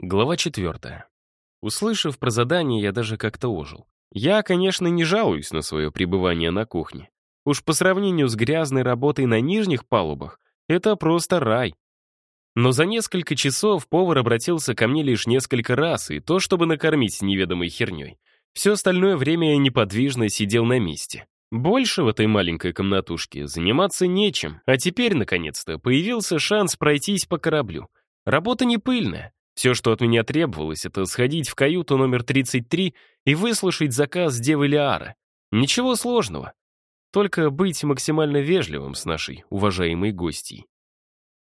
Глава четвертая. Услышав про задание, я даже как-то ожил. Я, конечно, не жалуюсь на свое пребывание на кухне. Уж по сравнению с грязной работой на нижних палубах, это просто рай. Но за несколько часов повар обратился ко мне лишь несколько раз, и то, чтобы накормить неведомой херней. Все остальное время я неподвижно сидел на месте. Больше в этой маленькой комнатушке заниматься нечем, а теперь, наконец-то, появился шанс пройтись по кораблю. Работа не пыльная, все, что от меня требовалось, это сходить в каюту номер 33 и выслушать заказ девы Лиары. Ничего сложного. Только быть максимально вежливым с нашей уважаемой гостьей.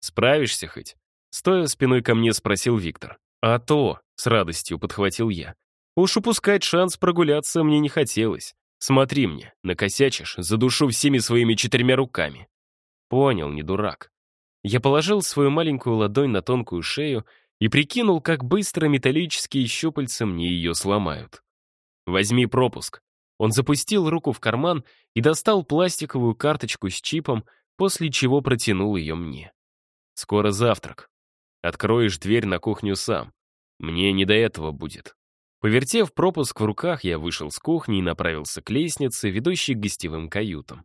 «Справишься хоть?» Стоя спиной ко мне, спросил Виктор. «А то!» — с радостью подхватил я. Уж упускать шанс прогуляться мне не хотелось. Смотри мне, накосячишь, задушу всеми своими четырьмя руками. Понял, не дурак. Я положил свою маленькую ладонь на тонкую шею и прикинул, как быстро металлические щупальца мне ее сломают. «Возьми пропуск». Он запустил руку в карман и достал пластиковую карточку с чипом, после чего протянул ее мне. «Скоро завтрак. Откроешь дверь на кухню сам. Мне не до этого будет». Повертев пропуск в руках, я вышел с кухни и направился к лестнице, ведущей к гостевым каютам.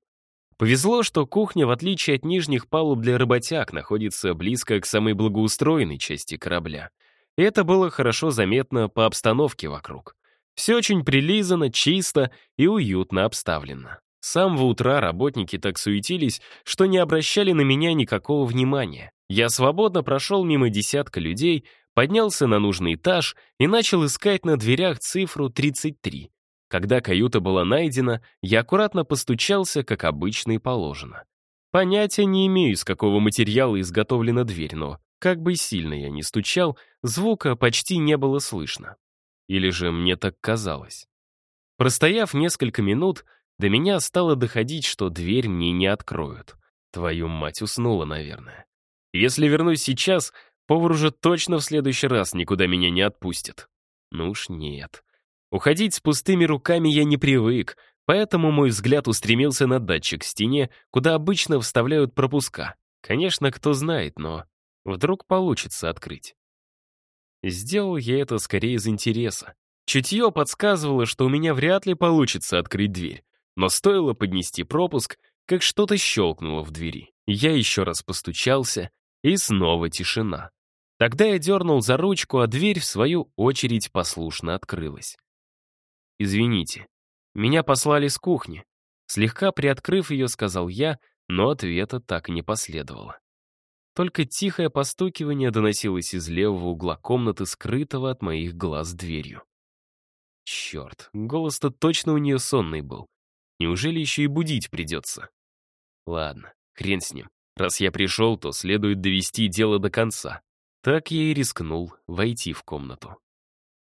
Повезло, что кухня, в отличие от нижних палуб для работяг, находится близко к самой благоустроенной части корабля. Это было хорошо заметно по обстановке вокруг. Все очень прилизано, чисто и уютно обставлено. С самого утра работники так суетились, что не обращали на меня никакого внимания. Я свободно прошел мимо десятка людей, поднялся на нужный этаж и начал искать на дверях цифру 33. Когда каюта была найдена, я аккуратно постучался, как обычно и положено. Понятия не имею, из какого материала изготовлена дверь, но, как бы сильно я ни стучал, звука почти не было слышно. Или же мне так казалось. Простояв несколько минут, до меня стало доходить, что дверь мне не откроют. Твою мать уснула, наверное. Если вернусь сейчас, повар уже точно в следующий раз никуда меня не отпустит. Ну уж нет. Уходить с пустыми руками я не привык, поэтому мой взгляд устремился на датчик к стене, куда обычно вставляют пропуска. Конечно, кто знает, но вдруг получится открыть. Сделал я это скорее из интереса. Чутье подсказывало, что у меня вряд ли получится открыть дверь, но стоило поднести пропуск, как что-то щелкнуло в двери. Я еще раз постучался, и снова тишина. Тогда я дернул за ручку, а дверь, в свою очередь, послушно открылась. «Извините, меня послали с кухни». Слегка приоткрыв ее, сказал я, но ответа так и не последовало. Только тихое постукивание доносилось из левого угла комнаты, скрытого от моих глаз дверью. Черт, голос-то точно у нее сонный был. Неужели еще и будить придется? Ладно, хрен с ним. Раз я пришел, то следует довести дело до конца. Так я и рискнул войти в комнату.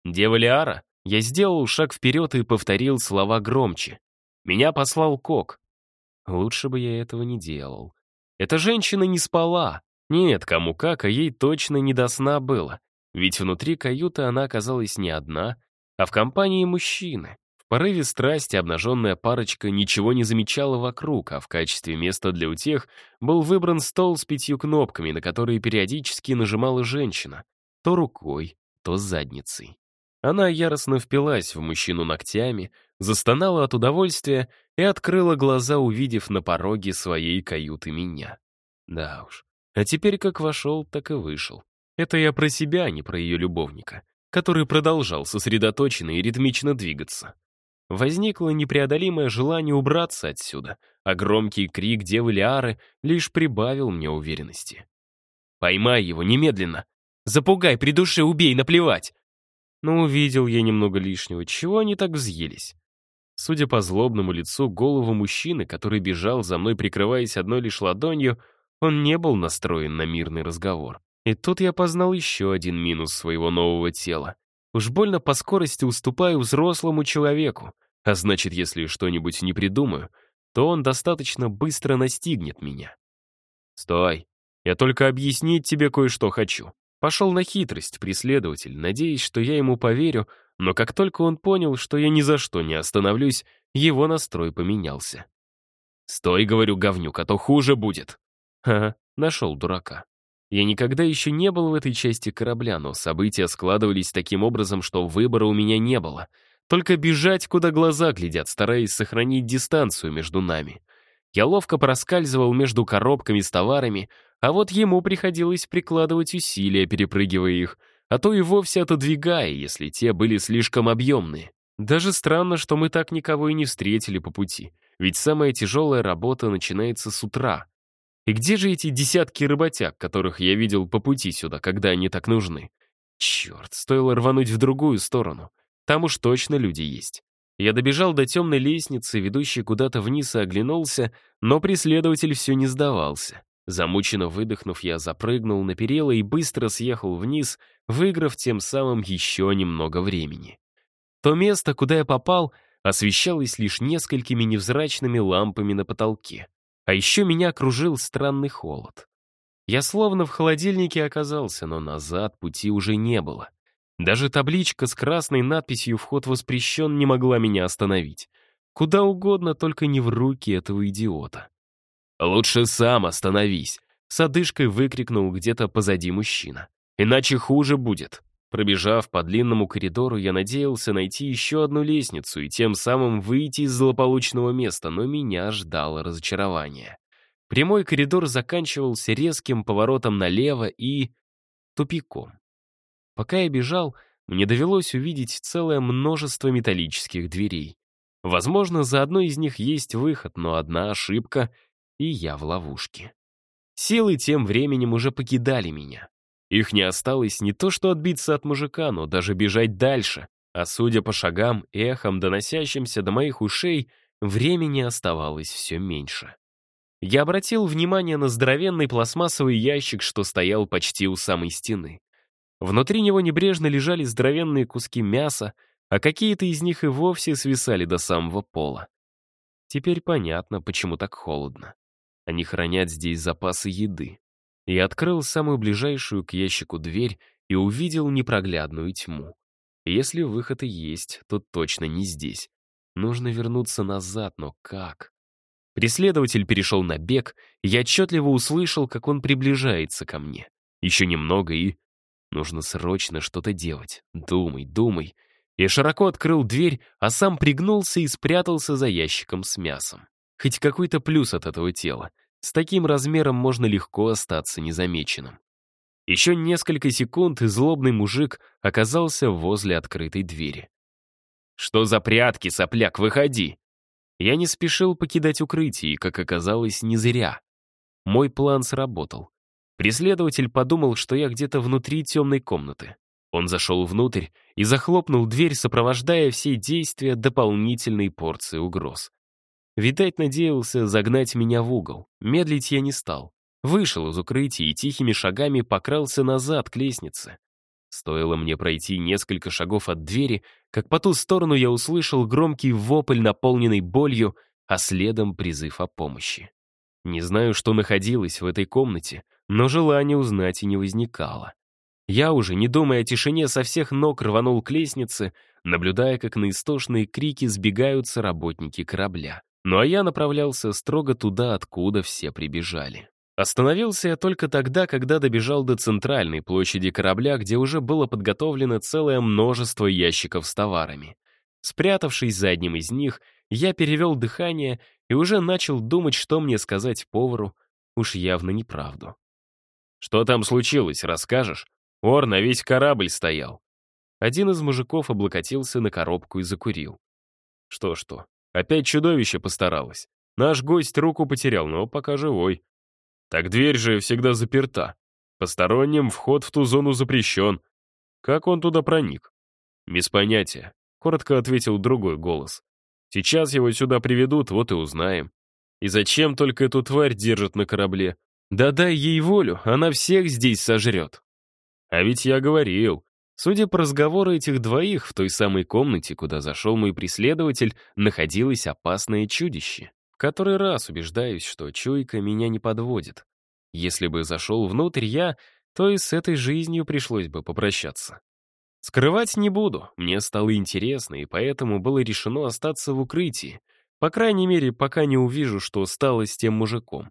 «Дева Лиара?» Я сделал шаг вперед и повторил слова громче. Меня послал Кок. Лучше бы я этого не делал. Эта женщина не спала. Нет, кому как, а ей точно не до сна было. Ведь внутри каюты она оказалась не одна, а в компании мужчины. В порыве страсти обнаженная парочка ничего не замечала вокруг, а в качестве места для утех был выбран стол с пятью кнопками, на которые периодически нажимала женщина. То рукой, то задницей. Она яростно впилась в мужчину ногтями, застонала от удовольствия и открыла глаза, увидев на пороге своей каюты меня. Да уж. А теперь как вошел, так и вышел. Это я про себя, а не про ее любовника, который продолжал сосредоточенно и ритмично двигаться. Возникло непреодолимое желание убраться отсюда, а громкий крик девы Лиары лишь прибавил мне уверенности. «Поймай его немедленно! Запугай, придуши, убей, наплевать! Но увидел я немного лишнего, чего они так взъелись. Судя по злобному лицу голову мужчины, который бежал за мной, прикрываясь одной лишь ладонью, он не был настроен на мирный разговор. И тут я познал еще один минус своего нового тела. Уж больно по скорости уступаю взрослому человеку, а значит, если что-нибудь не придумаю, то он достаточно быстро настигнет меня. «Стой! Я только объяснить тебе кое-что хочу. Пошел на хитрость преследователь, надеясь, что я ему поверю, но как только он понял, что я ни за что не остановлюсь, его настрой поменялся. «Стой, — говорю, говнюк, а то хуже будет». Ха, нашел дурака. Я никогда еще не был в этой части корабля, но события складывались таким образом, что выбора у меня не было. Только бежать, куда глаза глядят, стараясь сохранить дистанцию между нами. Я ловко проскальзывал между коробками с товарами, а вот ему приходилось прикладывать усилия, перепрыгивая их, а то и вовсе отодвигая, если те были слишком объемные. Даже странно, что мы так никого и не встретили по пути, ведь самая тяжелая работа начинается с утра. И где же эти десятки работяг, которых я видел по пути сюда, когда они так нужны? Черт, стоило рвануть в другую сторону. Там уж точно люди есть. Я добежал до темной лестницы, ведущей куда-то вниз, и оглянулся, но преследователь все не сдавался. Замученно выдохнув, я запрыгнул на перила и быстро съехал вниз, выиграв тем самым еще немного времени. То место, куда я попал, освещалось лишь несколькими невзрачными лампами на потолке. А еще меня окружил странный холод. Я словно в холодильнике оказался, но назад пути уже не было. Даже табличка с красной надписью «Вход воспрещен» не могла меня остановить. Куда угодно, только не в руки этого идиота. «Лучше сам остановись!» — с одышкой выкрикнул где-то позади мужчина. «Иначе хуже будет!» Пробежав по длинному коридору, я надеялся найти еще одну лестницу и тем самым выйти из злополучного места, но меня ждало разочарование. Прямой коридор заканчивался резким поворотом налево и... тупиком. Пока я бежал, мне довелось увидеть целое множество металлических дверей. Возможно, за одной из них есть выход, но одна ошибка, и я в ловушке. Силы тем временем уже покидали меня. Их не осталось не то что отбиться от мужика, но даже бежать дальше. А судя по шагам, эхом, доносящимся до моих ушей, времени оставалось все меньше. Я обратил внимание на здоровенный пластмассовый ящик, что стоял почти у самой стены. Внутри него небрежно лежали здоровенные куски мяса, а какие-то из них и вовсе свисали до самого пола. Теперь понятно, почему так холодно. Они хранят здесь запасы еды. Я открыл самую ближайшую к ящику дверь и увидел непроглядную тьму. Если выход и есть, то точно не здесь. Нужно вернуться назад, но как? Преследователь перешел на бег, и я отчетливо услышал, как он приближается ко мне. Еще немного и Нужно срочно что-то делать. Думай, думай. Я широко открыл дверь, а сам пригнулся и спрятался за ящиком с мясом. Хоть какой-то плюс от этого тела. С таким размером можно легко остаться незамеченным. Еще несколько секунд, и злобный мужик оказался возле открытой двери. «Что за прятки, сопляк, выходи!» Я не спешил покидать укрытие, как оказалось, не зря. Мой план сработал. Преследователь подумал, что я где-то внутри темной комнаты. Он зашел внутрь и захлопнул дверь, сопровождая все действия дополнительной порции угроз. Видать, надеялся загнать меня в угол. Медлить я не стал. Вышел из укрытия и тихими шагами покрался назад к лестнице. Стоило мне пройти несколько шагов от двери, как по ту сторону я услышал громкий вопль, наполненный болью, а следом призыв о помощи. Не знаю, что находилось в этой комнате, но желания узнать и не возникало. Я уже, не думая о тишине, со всех ног рванул к лестнице, наблюдая, как на истошные крики сбегаются работники корабля. Ну а я направлялся строго туда, откуда все прибежали. Остановился я только тогда, когда добежал до центральной площади корабля, где уже было подготовлено целое множество ящиков с товарами. Спрятавшись за одним из них, я перевел дыхание и уже начал думать, что мне сказать повару, уж явно неправду. «Что там случилось, расскажешь?» Ор на весь корабль стоял. Один из мужиков облокотился на коробку и закурил. Что-что, опять чудовище постаралось. Наш гость руку потерял, но пока живой. Так дверь же всегда заперта. Посторонним вход в ту зону запрещен. Как он туда проник? Без понятия. Коротко ответил другой голос. Сейчас его сюда приведут, вот и узнаем. И зачем только эту тварь держат на корабле? Да дай ей волю, она всех здесь сожрет. А ведь я говорил. Судя по разговору этих двоих, в той самой комнате, куда зашел мой преследователь, находилось опасное чудище. Который раз убеждаюсь, что чуйка меня не подводит. Если бы зашел внутрь я, то и с этой жизнью пришлось бы попрощаться. Скрывать не буду, мне стало интересно, и поэтому было решено остаться в укрытии, по крайней мере, пока не увижу, что стало с тем мужиком.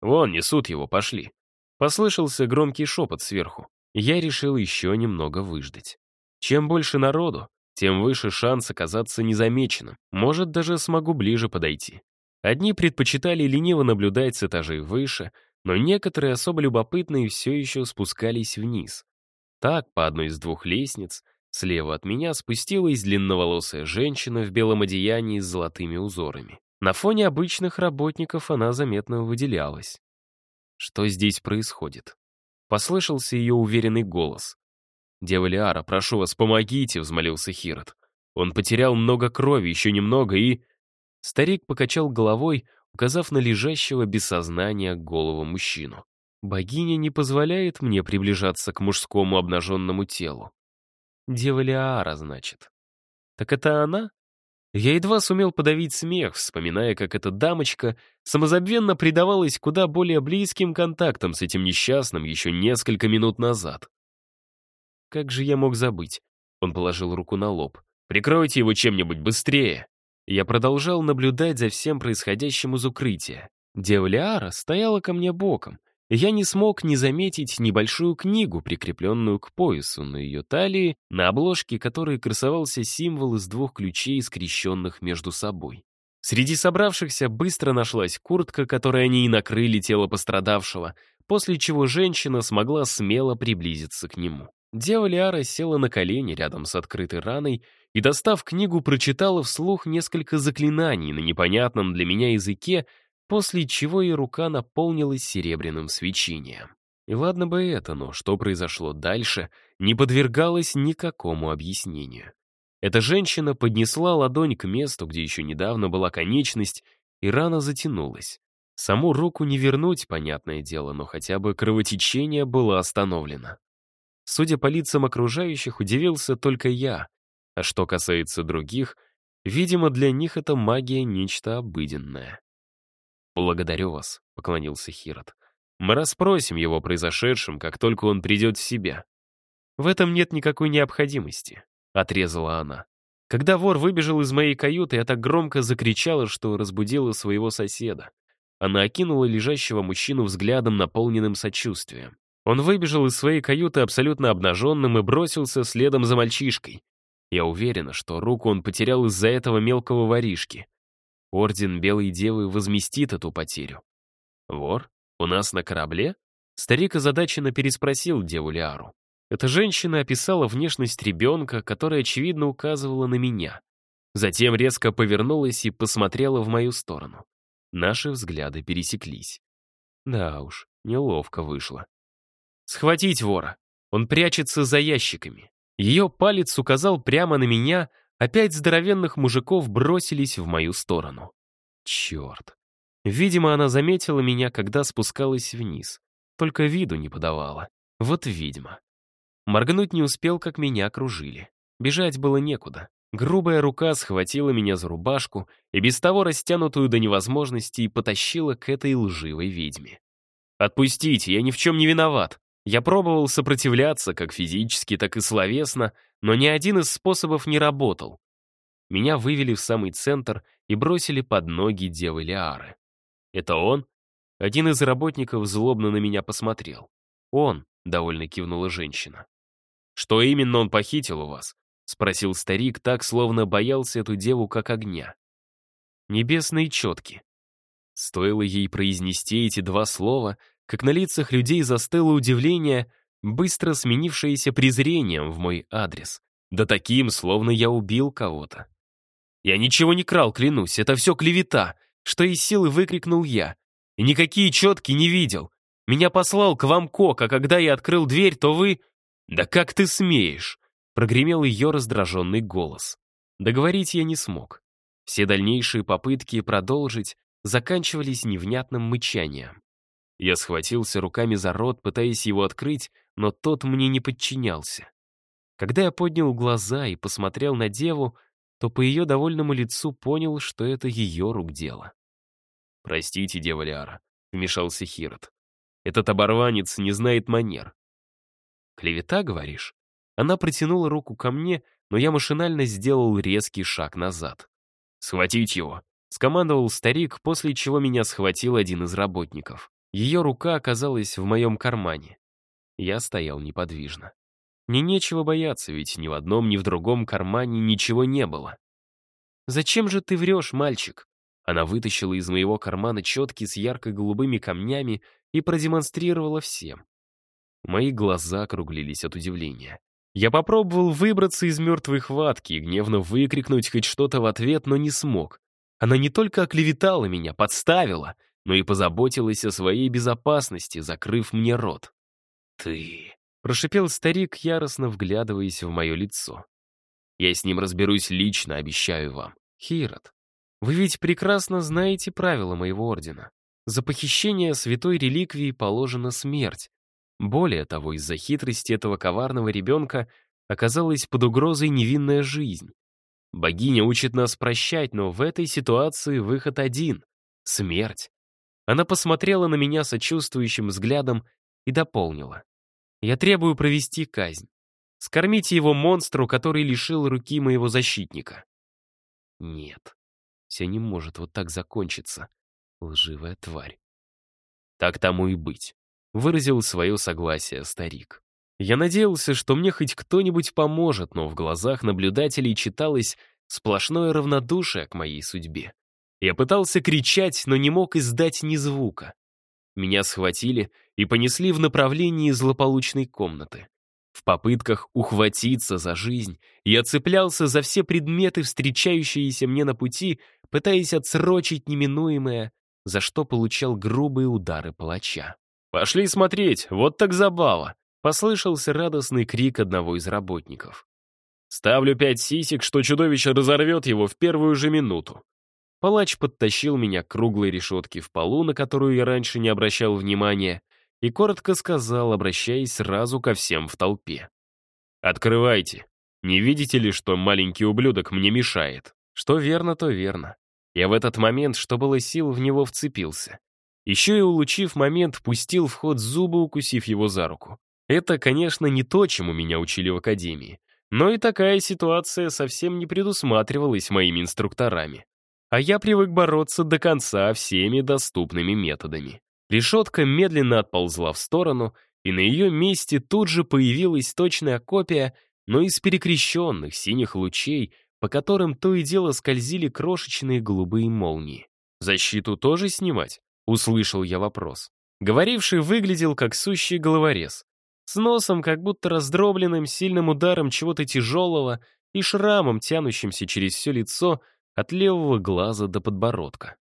Вон, несут его, пошли. Послышался громкий шепот сверху. Я решил еще немного выждать. Чем больше народу, тем выше шанс оказаться незамеченным. Может, даже смогу ближе подойти. Одни предпочитали лениво наблюдать с этажей выше, но некоторые особо любопытные все еще спускались вниз. Так, по одной из двух лестниц, слева от меня спустилась длинноволосая женщина в белом одеянии с золотыми узорами. На фоне обычных работников она заметно выделялась. Что здесь происходит? Послышался ее уверенный голос. «Дева Лиара, прошу вас, помогите», — взмолился Хирот. Он потерял много крови, еще немного, и... Старик покачал головой, указав на лежащего без сознания голову мужчину. «Богиня не позволяет мне приближаться к мужскому обнаженному телу. Дева Лиара, значит. Так это она? Я едва сумел подавить смех, вспоминая, как эта дамочка самозабвенно предавалась куда более близким контактам с этим несчастным еще несколько минут назад. Как же я мог забыть? Он положил руку на лоб. «Прикройте его чем-нибудь быстрее!» Я продолжал наблюдать за всем происходящим из укрытия. Дева Лиара стояла ко мне боком, я не смог не заметить небольшую книгу, прикрепленную к поясу на ее талии, на обложке которой красовался символ из двух ключей, скрещенных между собой. Среди собравшихся быстро нашлась куртка, которой они и накрыли тело пострадавшего, после чего женщина смогла смело приблизиться к нему. Дева Лиара села на колени рядом с открытой раной и, достав книгу, прочитала вслух несколько заклинаний на непонятном для меня языке, после чего и рука наполнилась серебряным свечением. Ладно бы это, но что произошло дальше, не подвергалось никакому объяснению. Эта женщина поднесла ладонь к месту, где еще недавно была конечность, и рана затянулась. Саму руку не вернуть, понятное дело, но хотя бы кровотечение было остановлено. Судя по лицам окружающих, удивился только я. А что касается других, видимо, для них эта магия нечто обыденное. «Благодарю вас», — поклонился Хирот. «Мы расспросим его о произошедшем, как только он придет в себя». «В этом нет никакой необходимости», — отрезала она. Когда вор выбежал из моей каюты, я так громко закричала, что разбудила своего соседа. Она окинула лежащего мужчину взглядом, наполненным сочувствием. Он выбежал из своей каюты абсолютно обнаженным и бросился следом за мальчишкой. Я уверена, что руку он потерял из-за этого мелкого воришки. Орден Белой Девы возместит эту потерю. Вор? У нас на корабле? Старик озадаченно переспросил Деву Лиару. Эта женщина описала внешность ребенка, которая, очевидно, указывала на меня. Затем резко повернулась и посмотрела в мою сторону. Наши взгляды пересеклись. Да уж, неловко вышло. «Схватить вора! Он прячется за ящиками!» Ее палец указал прямо на меня, Опять здоровенных мужиков бросились в мою сторону. Черт. Видимо, она заметила меня, когда спускалась вниз. Только виду не подавала. Вот ведьма. Моргнуть не успел, как меня окружили. Бежать было некуда. Грубая рука схватила меня за рубашку и без того растянутую до невозможности потащила к этой лживой ведьме. «Отпустите, я ни в чем не виноват!» Я пробовал сопротивляться как физически, так и словесно, но ни один из способов не работал. Меня вывели в самый центр и бросили под ноги девы Лиары. «Это он?» Один из работников злобно на меня посмотрел. «Он», — довольно кивнула женщина. «Что именно он похитил у вас?» — спросил старик, так, словно боялся эту деву как огня. «Небесные четки». Стоило ей произнести эти два слова, как на лицах людей застыло удивление, быстро сменившееся презрением в мой адрес. Да таким, словно я убил кого-то. «Я ничего не крал, клянусь, это все клевета!» Что из силы выкрикнул я. И никакие четки не видел. Меня послал к вам Кок, а когда я открыл дверь, то вы... «Да как ты смеешь?» Прогремел ее раздраженный голос. Договорить я не смог. Все дальнейшие попытки продолжить заканчивались невнятным мычанием. Я схватился руками за рот, пытаясь его открыть, но тот мне не подчинялся. Когда я поднял глаза и посмотрел на деву, то по ее довольному лицу понял, что это ее рук дело. «Простите, дева Лиара», — вмешался Хирот. «Этот оборванец не знает манер». «Клевета, говоришь?» Она протянула руку ко мне, но я машинально сделал резкий шаг назад. «Схватить его!» — скомандовал старик, после чего меня схватил один из работников. Ее рука оказалась в моем кармане. Я стоял неподвижно. Мне нечего бояться, ведь ни в одном, ни в другом кармане ничего не было. «Зачем же ты врешь, мальчик?» Она вытащила из моего кармана четки с ярко-голубыми камнями и продемонстрировала всем. Мои глаза округлились от удивления. Я попробовал выбраться из мертвой хватки и гневно выкрикнуть хоть что-то в ответ, но не смог. Она не только оклеветала меня, подставила, но и позаботилась о своей безопасности, закрыв мне рот. «Ты...» — прошипел старик, яростно вглядываясь в мое лицо. «Я с ним разберусь лично, обещаю вам. Хирот, вы ведь прекрасно знаете правила моего ордена. За похищение святой реликвии положена смерть. Более того, из-за хитрости этого коварного ребенка оказалась под угрозой невинная жизнь. Богиня учит нас прощать, но в этой ситуации выход один — смерть. Она посмотрела на меня сочувствующим взглядом и дополнила. «Я требую провести казнь. Скормите его монстру, который лишил руки моего защитника». Нет, все не может вот так закончиться. Лживая тварь. Так тому и быть. Выразил свое согласие старик. Я надеялся, что мне хоть кто-нибудь поможет, но в глазах наблюдателей читалось сплошное равнодушие к моей судьбе. Я пытался кричать, но не мог издать ни звука. Меня схватили и понесли в направлении злополучной комнаты. В попытках ухватиться за жизнь я цеплялся за все предметы, встречающиеся мне на пути, пытаясь отсрочить неминуемое, за что получал грубые удары палача. «Пошли смотреть, вот так забава!» — послышался радостный крик одного из работников. «Ставлю пять сисек, что чудовище разорвет его в первую же минуту». Палач подтащил меня к круглой решетке в полу, на которую я раньше не обращал внимания, и коротко сказал, обращаясь сразу ко всем в толпе. «Открывайте. Не видите ли, что маленький ублюдок мне мешает?» Что верно, то верно. Я в этот момент, что было сил, в него вцепился. Еще и, улучив момент, пустил в ход зубы, укусив его за руку. Это, конечно, не то, чему меня учили в академии. Но и такая ситуация совсем не предусматривалась моими инструкторами. А я привык бороться до конца всеми доступными методами. Решетка медленно отползла в сторону, и на ее месте тут же появилась точная копия, но из перекрещенных синих лучей, по которым то и дело скользили крошечные голубые молнии. «Защиту тоже снимать?» — услышал я вопрос. Говоривший выглядел как сущий головорез. С носом, как будто раздробленным сильным ударом чего-то тяжелого и шрамом, тянущимся через все лицо от левого глаза до подбородка.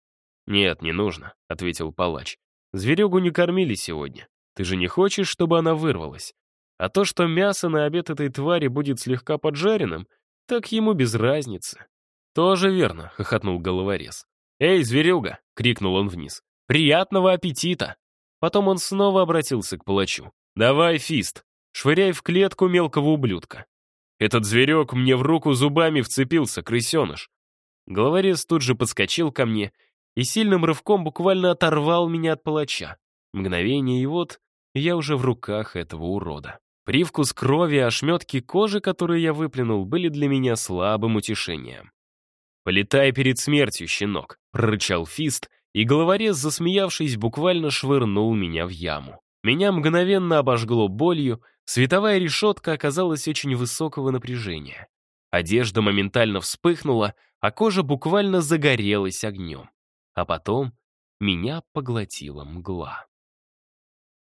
«Нет, не нужно», — ответил палач. Зверюгу не кормили сегодня. Ты же не хочешь, чтобы она вырвалась? А то, что мясо на обед этой твари будет слегка поджаренным, так ему без разницы. «Тоже верно», — хохотнул головорез. «Эй, зверюга!» — крикнул он вниз. «Приятного аппетита!» Потом он снова обратился к палачу. «Давай, фист, швыряй в клетку мелкого ублюдка. Этот зверек мне в руку зубами вцепился, крысеныш». Головорез тут же подскочил ко мне и сильным рывком буквально оторвал меня от палача. Мгновение, и вот я уже в руках этого урода. Привкус крови и ошметки кожи, которые я выплюнул, были для меня слабым утешением. «Полетай перед смертью, щенок», — прорычал Фист, и головорез, засмеявшись, буквально швырнул меня в яму. Меня мгновенно обожгло болью, световая решетка оказалась очень высокого напряжения. Одежда моментально вспыхнула, а кожа буквально загорелась огнем а потом меня поглотила мгла.